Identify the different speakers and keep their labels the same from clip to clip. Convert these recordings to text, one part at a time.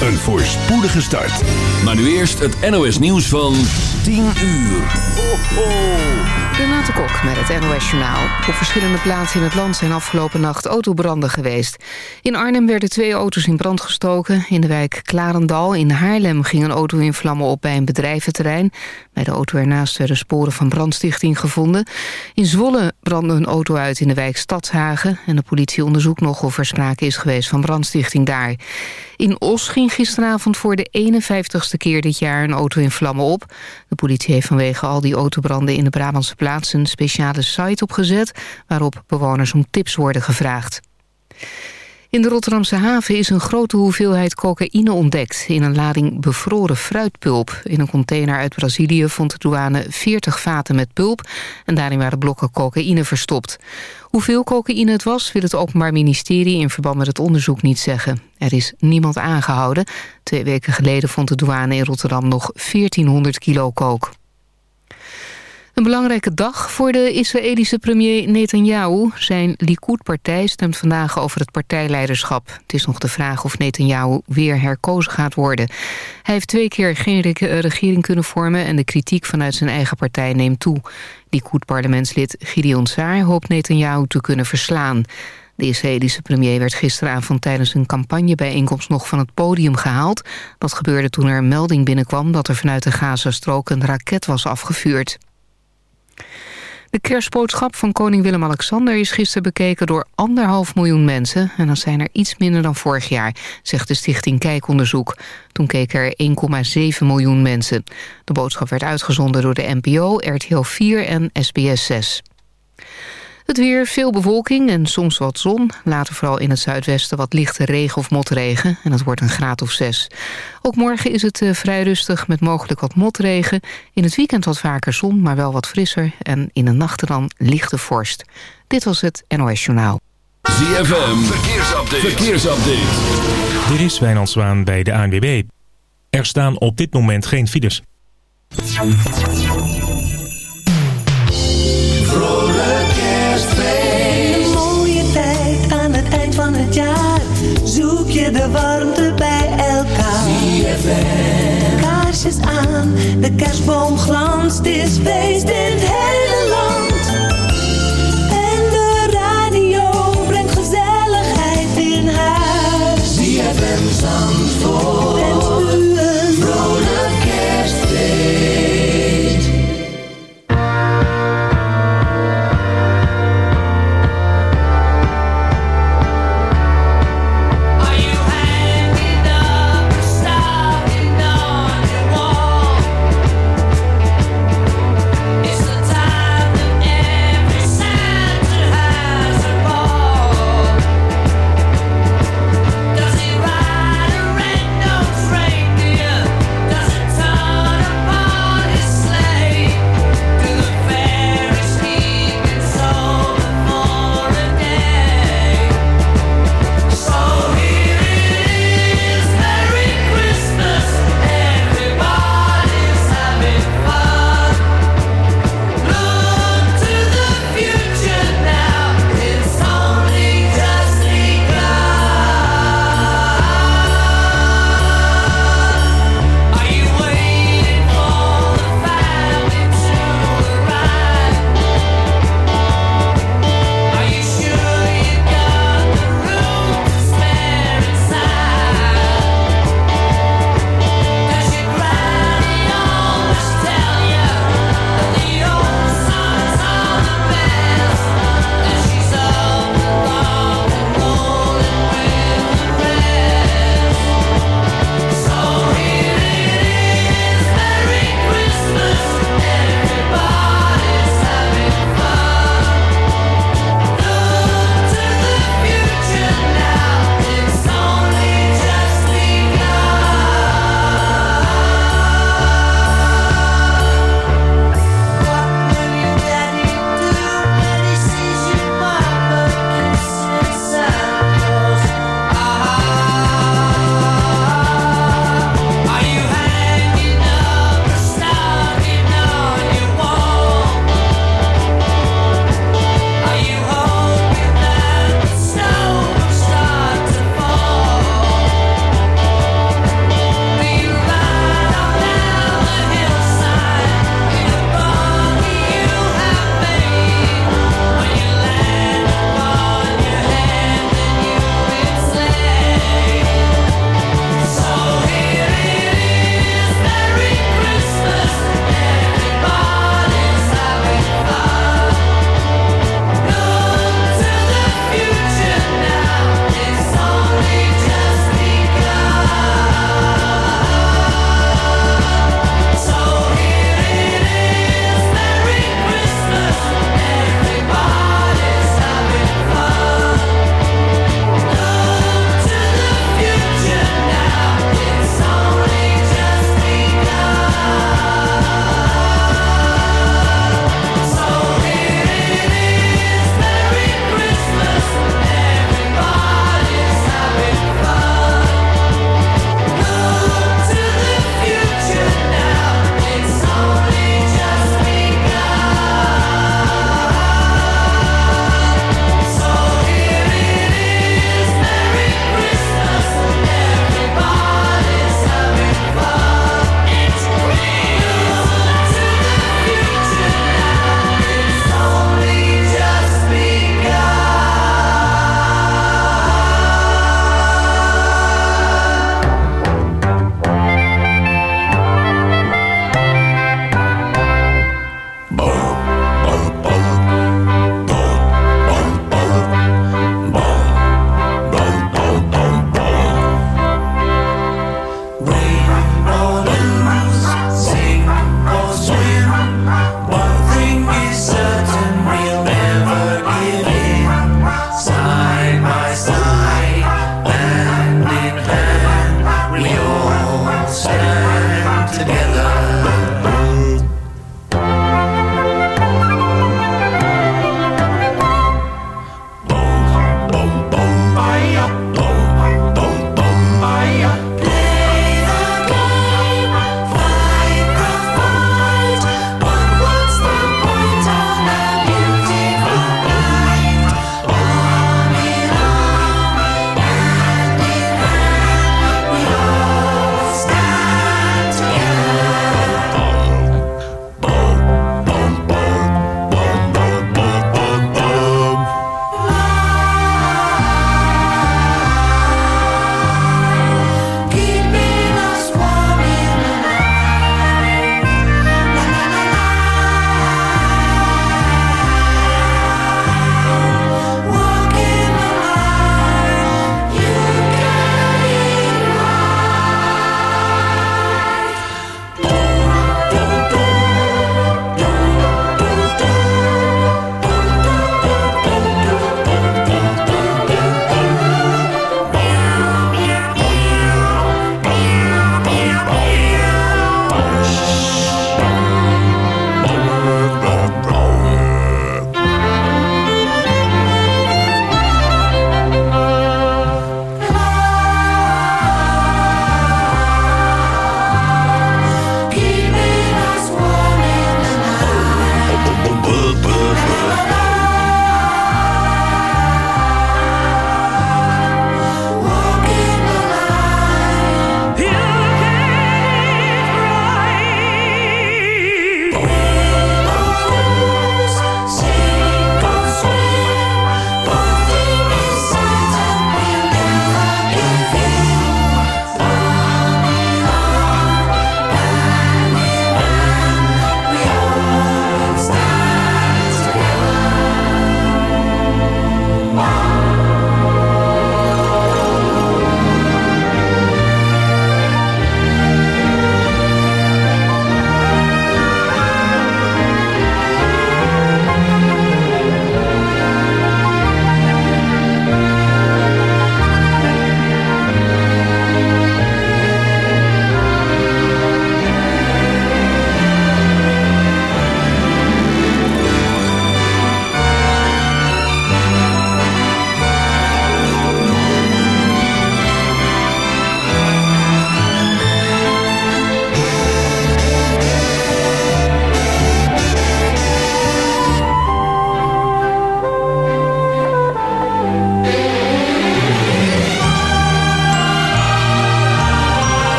Speaker 1: Een voorspoedige start. Maar nu eerst het NOS nieuws van 10 uur.
Speaker 2: Renate Kok met het NOS Journaal. Op verschillende plaatsen in het land zijn afgelopen nacht autobranden geweest. In Arnhem werden twee auto's in brand gestoken. In de wijk Klarendal in Haarlem ging een auto in vlammen op bij een bedrijventerrein. Bij de auto ernaast werden sporen van brandstichting gevonden. In Zwolle brandde een auto uit in de wijk Stadshagen. En de politie onderzoekt nog of er sprake is geweest van brandstichting daar. In Os ging gisteravond voor de 51ste keer dit jaar een auto in vlammen op. De politie heeft vanwege al die autobranden in de Brabantse plaats... een speciale site opgezet waarop bewoners om tips worden gevraagd. In de Rotterdamse haven is een grote hoeveelheid cocaïne ontdekt... in een lading bevroren fruitpulp. In een container uit Brazilië vond de douane 40 vaten met pulp... en daarin waren blokken cocaïne verstopt. Hoeveel cocaïne het was, wil het Openbaar Ministerie... in verband met het onderzoek niet zeggen. Er is niemand aangehouden. Twee weken geleden vond de douane in Rotterdam nog 1400 kilo kook. Een belangrijke dag voor de Israëlische premier Netanyahu. Zijn Likud-partij stemt vandaag over het partijleiderschap. Het is nog de vraag of Netanyahu weer herkozen gaat worden. Hij heeft twee keer geen regering kunnen vormen... en de kritiek vanuit zijn eigen partij neemt toe. Likud-parlementslid Gideon Saar hoopt Netanyahu te kunnen verslaan. De Israëlische premier werd gisteravond tijdens een campagnebijeenkomst nog van het podium gehaald. Dat gebeurde toen er een melding binnenkwam dat er vanuit de Gazastrook een raket was afgevuurd. De kerstboodschap van koning Willem-Alexander is gisteren bekeken door anderhalf miljoen mensen. En dat zijn er iets minder dan vorig jaar, zegt de stichting Kijkonderzoek. Toen keken er 1,7 miljoen mensen. De boodschap werd uitgezonden door de NPO, RTL 4 en SBS 6. Het weer, veel bewolking en soms wat zon. Later vooral in het zuidwesten wat lichte regen of motregen. En het wordt een graad of zes. Ook morgen is het uh, vrij rustig met mogelijk wat motregen. In het weekend wat vaker zon, maar wel wat frisser. En in de nachten dan lichte vorst. Dit was het NOS Journaal.
Speaker 1: ZFM, verkeersupdate. verkeersupdate.
Speaker 3: Dit is Wijnand Zwaan bij de ANWB. Er staan op dit moment geen files.
Speaker 4: De warmte bij elkaar. Kaarsjes aan, de kerstboom glanst. Is feest in het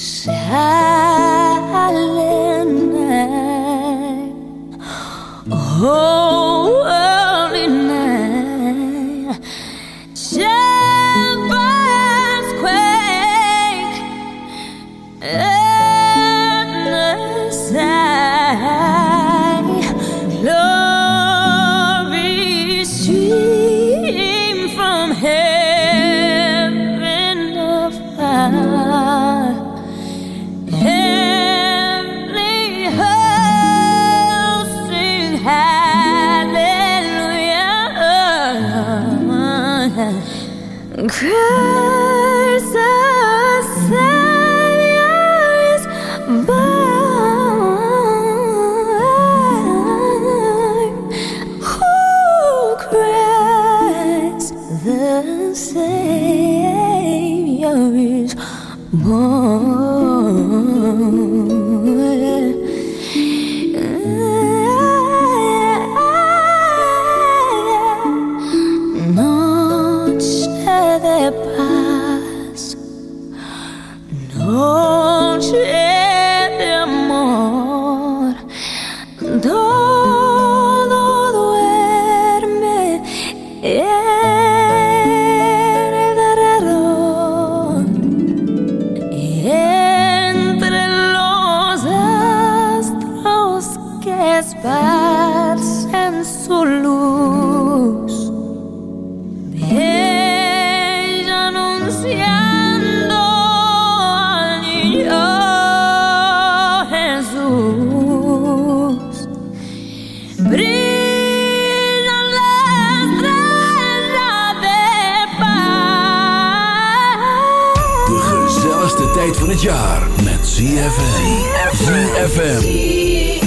Speaker 4: Ooh.
Speaker 1: Van het jaar met ZFM. ZFM.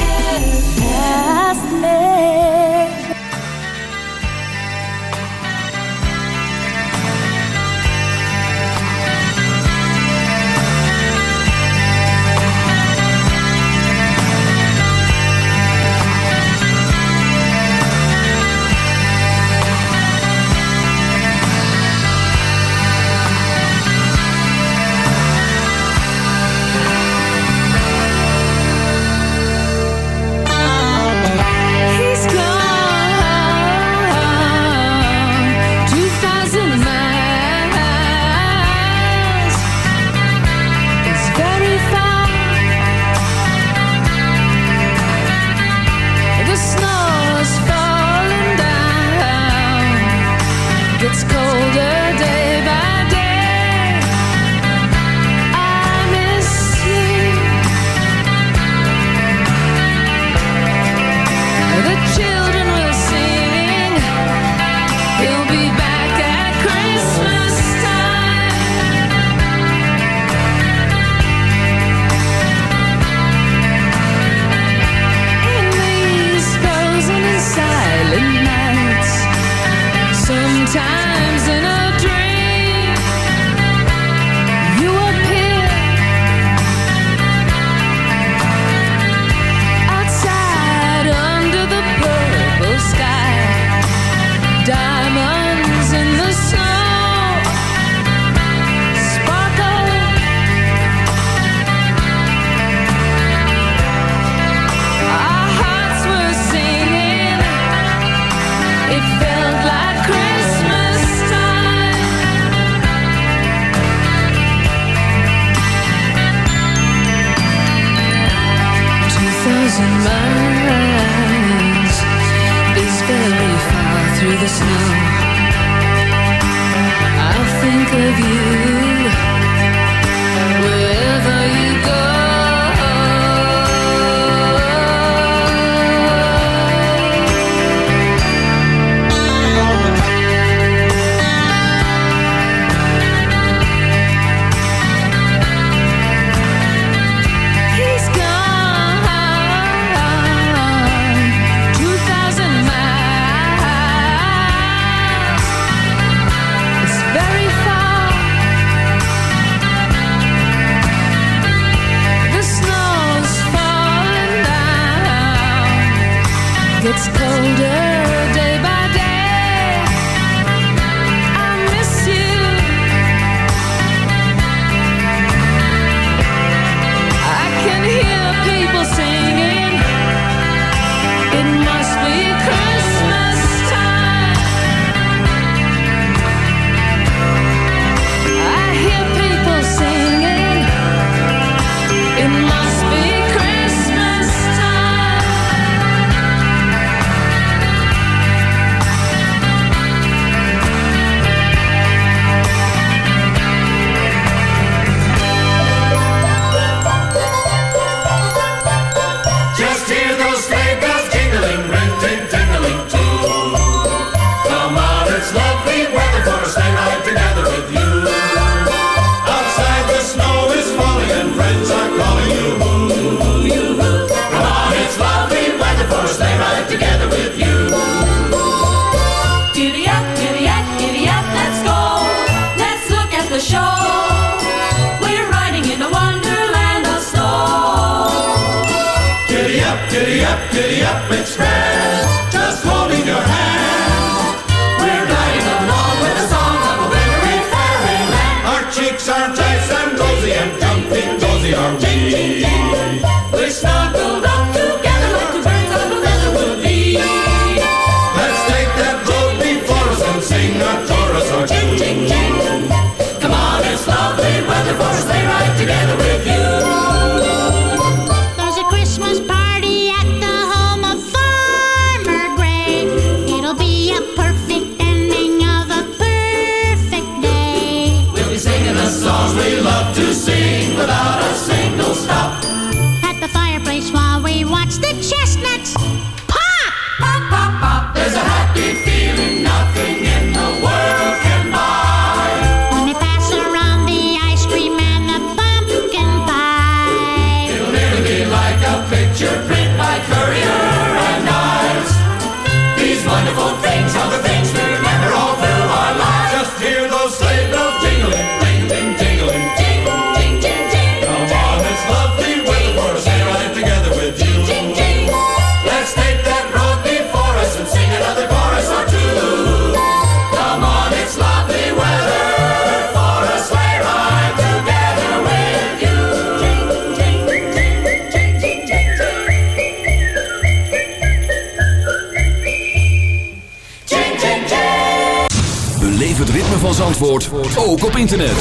Speaker 5: Zandvoort ook op internet.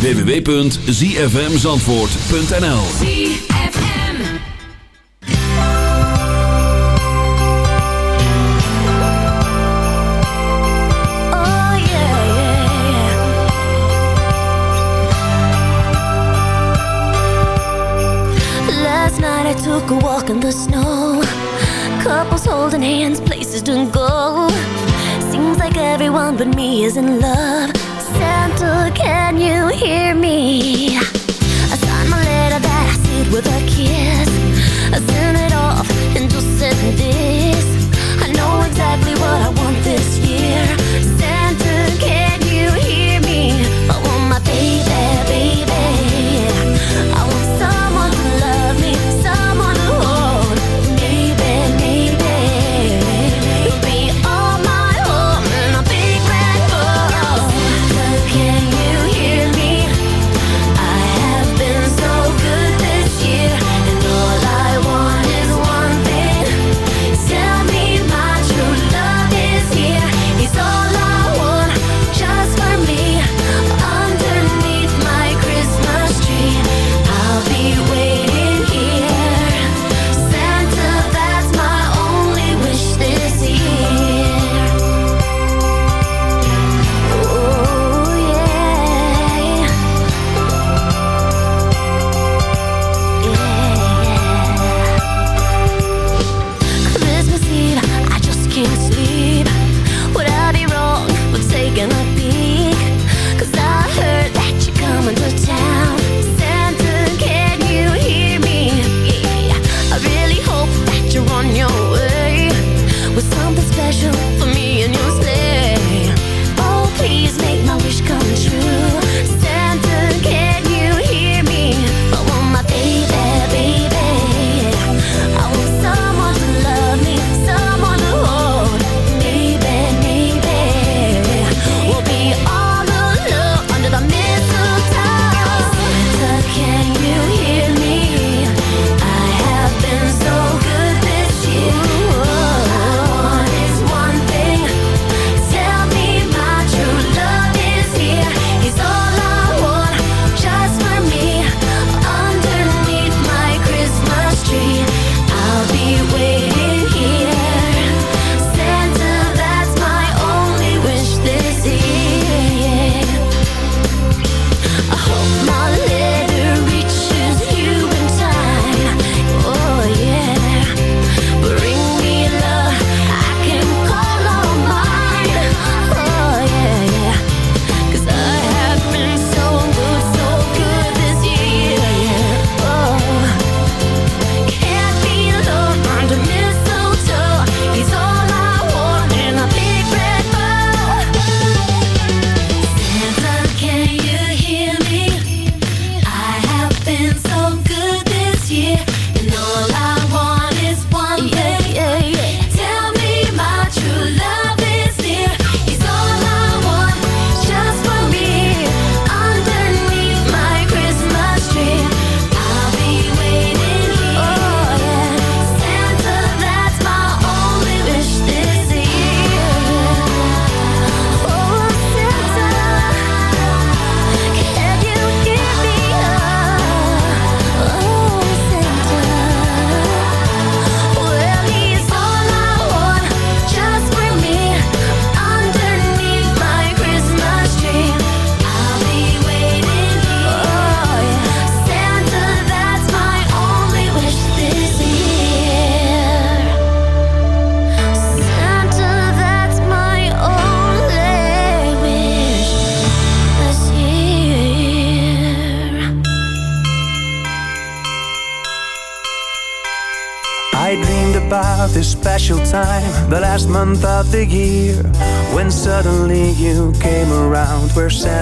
Speaker 5: www.zfmzandvoort.nl
Speaker 6: Oh yeah, yeah. Last night I took a walk in the snow Couples holding hands, places don't go Everyone but me is in love. Santa, can you hear me? I signed my letter that I sealed with a kiss. I sent it off and just said this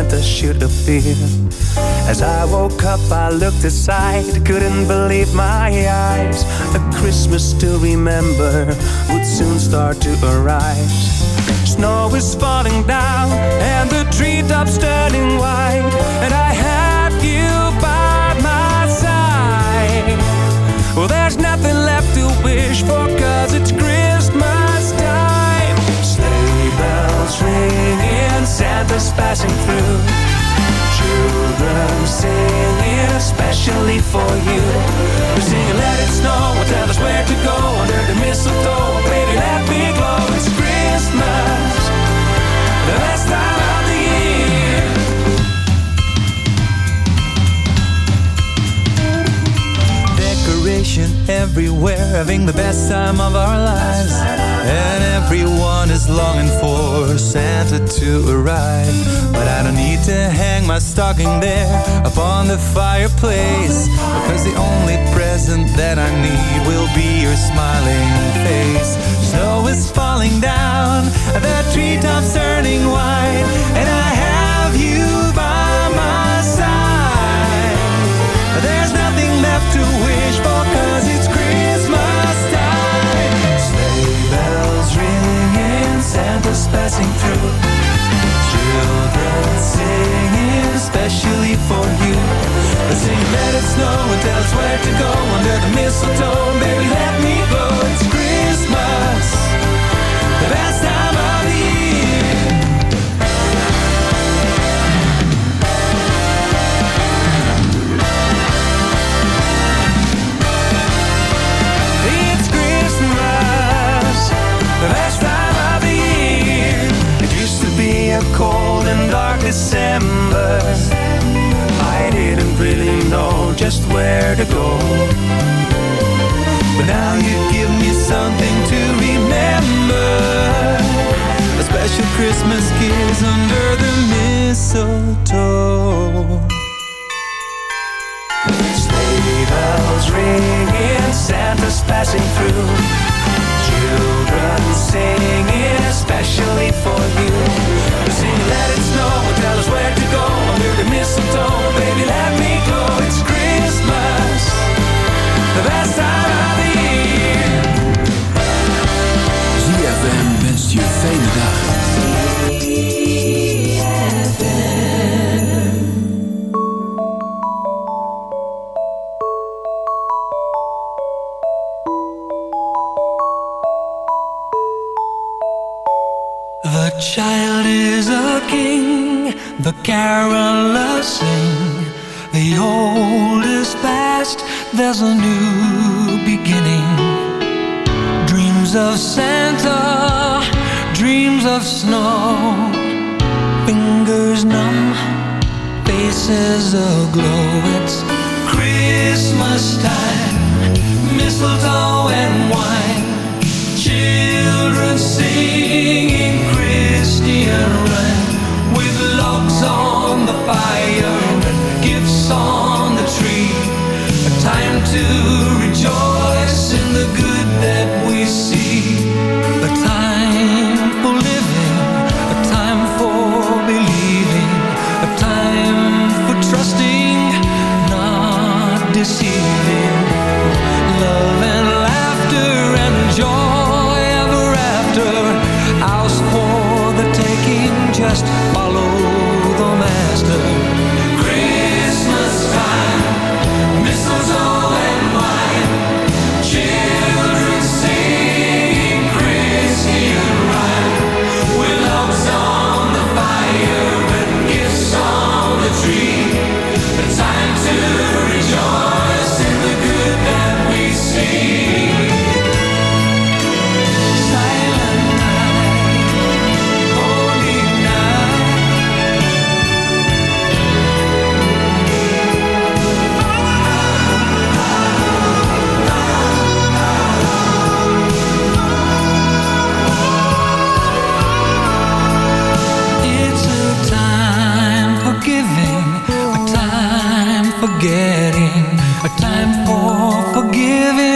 Speaker 6: Santa
Speaker 7: should appear. As I woke up, I looked aside, couldn't believe my eyes. A Christmas to remember would soon start to arise. Snow is falling down, and the treetops turning white, and I ringing, passing through. Children singing, especially for you. We're singing, let it snow, and tell us where to go under the mistletoe. Baby, let me glow. It's Christmas, the best time of the year.
Speaker 8: Decoration everywhere, having the best time of our lives. And to arrive. But I don't need to hang my stocking there upon the fireplace. Because the only present that I need will be your smiling face. Snow is falling down, the treetops turning white, and I have you by my side. There's nothing left to wish for cause it's Christmas time
Speaker 7: Sleigh bells ringing, Santa's passing through. Singing, especially for you. They sing, let it snow and tell us where to go under the mistletoe. Baby, let me didn't know just where to go. But now you give me something to remember.
Speaker 8: A special Christmas kiss under the mistletoe
Speaker 7: Sleigh bells ringing, Santa's passing through. Children singing, especially for you. Sing, let it snow, tell us where to go under the mistletoe. Baby, let me go. It's Christmas, the best time of the year.
Speaker 5: ZFM wenst je fijne dagen.
Speaker 7: Carolers sing. The old is past, there's a new beginning. Dreams of Santa, dreams of snow. Fingers numb, faces aglow. It's Christmas time, mistletoe and wine. Children singing logs on the fire gifts on the tree. A time to time getting, a time for forgiving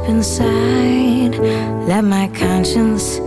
Speaker 9: deep inside. Let my conscience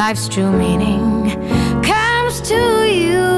Speaker 9: life's true meaning comes to you.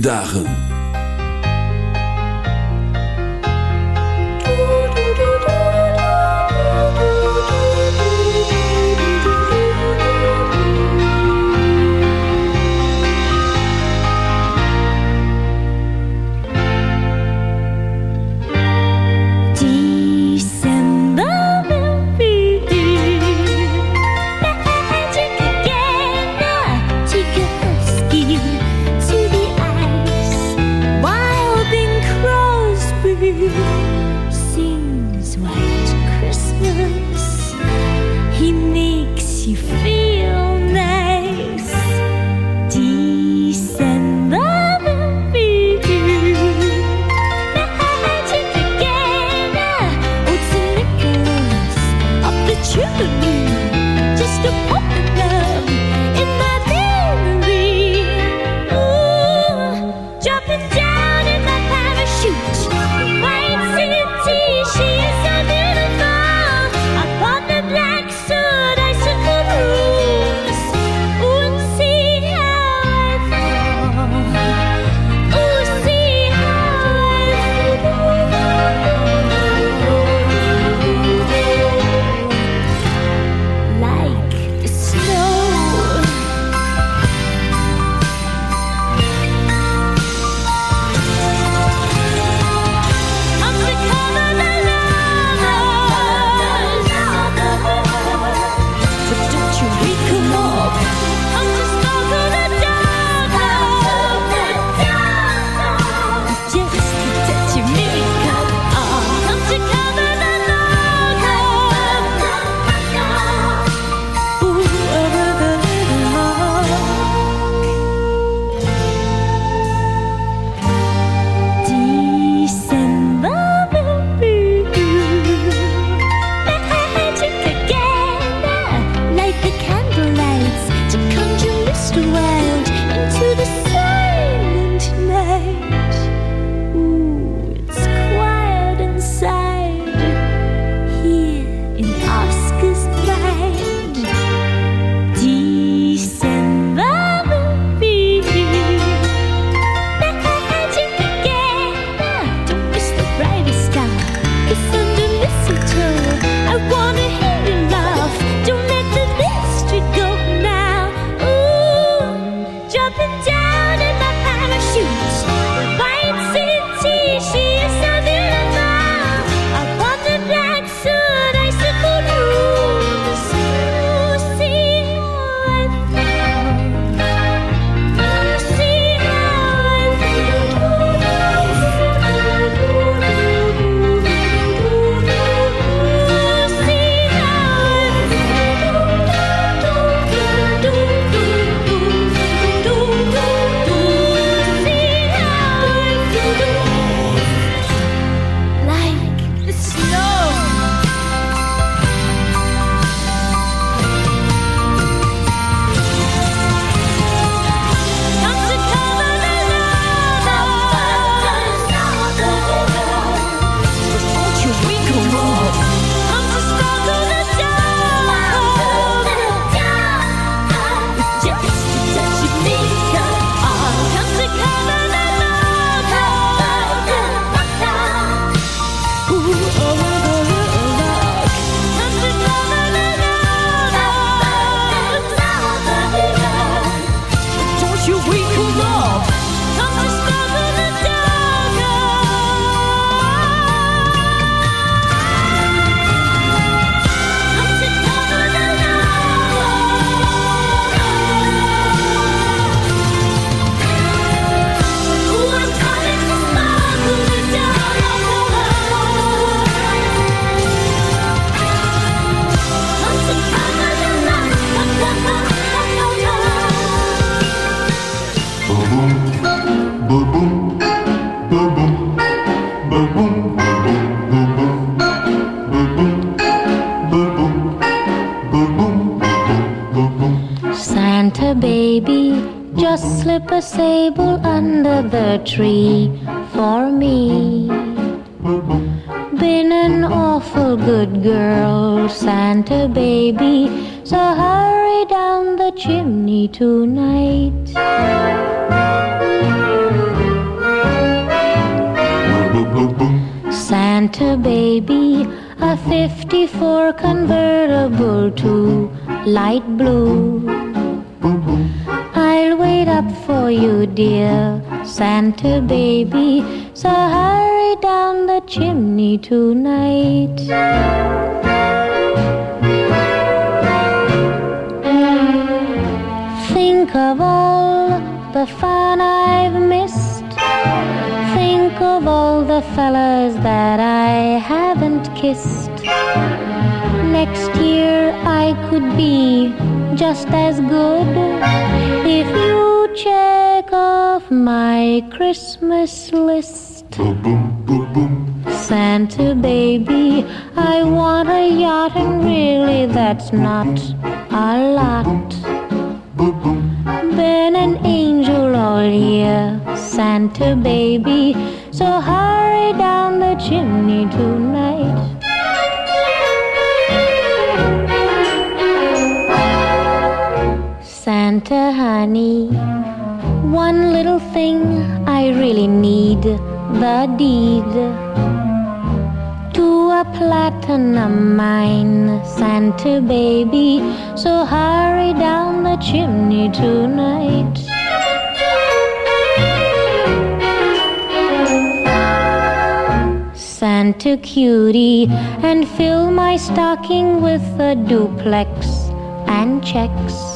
Speaker 4: Dagen.
Speaker 10: Been an awful good girl, Santa baby, so hurry down the chimney tonight. Santa baby, a 54 convertible to light blue. I'll wait up for you, dear Santa baby. So hurry down the chimney tonight. Think of all the fun I've missed. Think of all the fellas that I haven't kissed. Next year I could be just as good if you check off my Christmas list. Santa baby, I want a yacht, and really that's not a lot. Been an angel all year, Santa baby, so hurry down the chimney tonight. Santa honey, one little thing I really need the deed to a platinum mine, Santa baby. So hurry down the chimney tonight. Santa cutie, and fill my stocking with a duplex and checks.